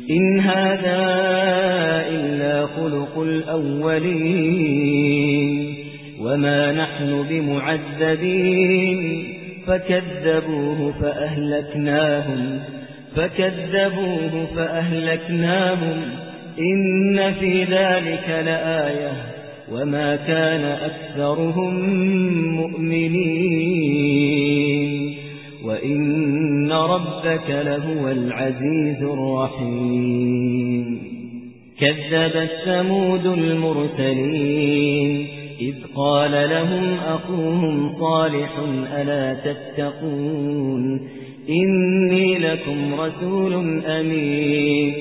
إن هذا إلا خلق الأولين وما نحن بمعذبين فكذبوه فأهلكناهم فكذبوه فأهلكناهم إن في ذلك لآية وما كان أكثرهم مؤمنين وإن ربك لهو العزيز الرحيم. كذب الثمود المرسلين. إذ قال لهم أخوهم صالح ألا تتقون؟ إني لكم رسول أمين.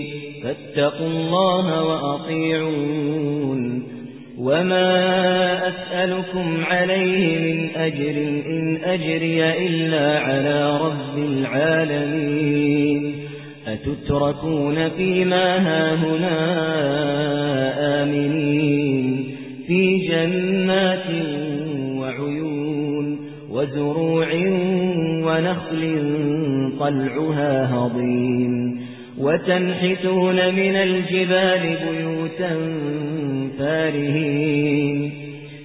فاتقوا الله وأطيعون. وما أسألكم عليه من أجر إن أجري إلا على رب العالمين أتتركون فيما هاهنا آمنين في جنات وعيون وزروع ونخل طلعها هضيم وتنحتون من الجبال بيوتا فارهين